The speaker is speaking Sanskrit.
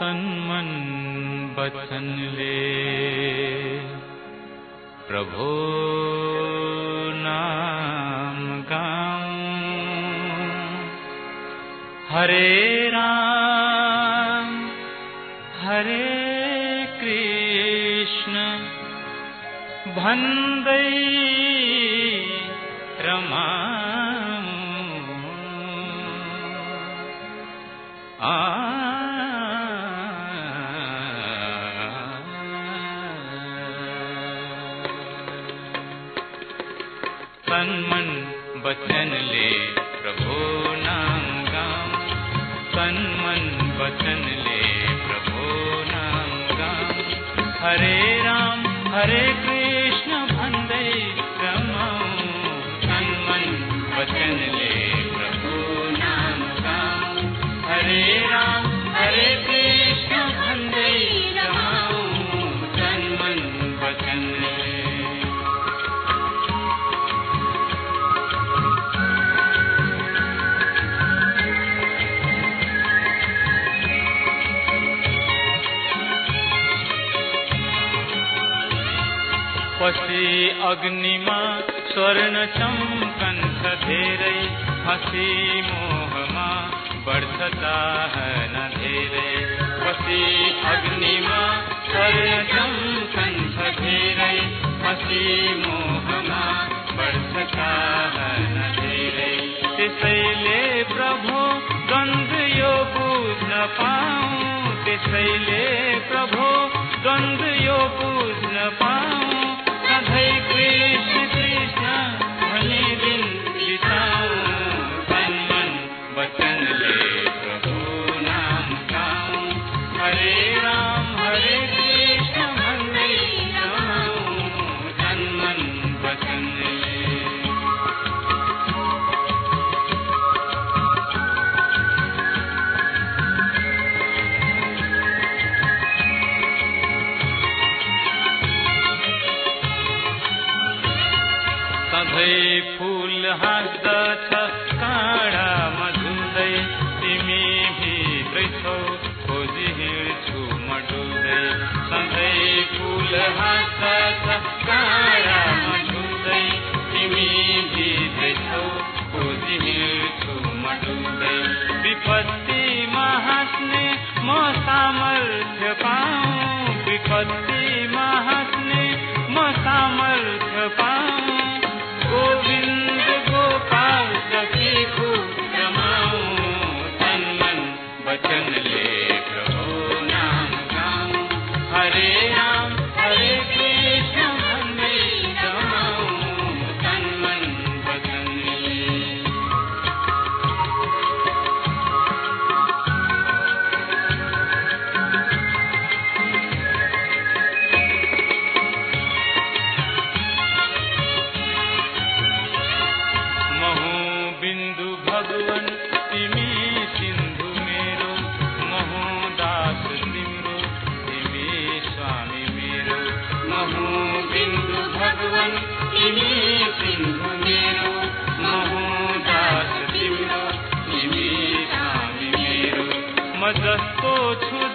तन मन बचन ले प्रभो नाम गाऊं हरे राम हरे कृष्ण। भन्दई रमा तन मन बचन ले, प्रभो नाम गाम। तन मन बचन ले, प्रभो नाम गाम। हरे राम, हरे कृष्ण। पशि अग्निमा स्वर्णचम् कण्ठ धेरै हसि मोहमा वर्षता न धेरै। पशि अग्निमा स्वर्णचम् कण्ठ धेरै हसि मोहमा वर्षता हन धेरे। तिथैले प्रभो गन्धयो पूजन पा तिथैले प्रभो गन्धयो बुझ्न पाऊ। वचन ले प्रभु नाम गाऊं। हरे राम, हरे कृष्ण मन तन मन फूल हाथ काढ़ा मधु हरे सिंधु भगवन तिमी सिंधु मेरो महोदास तिम्रो तिमी मेरो म जस्तो छु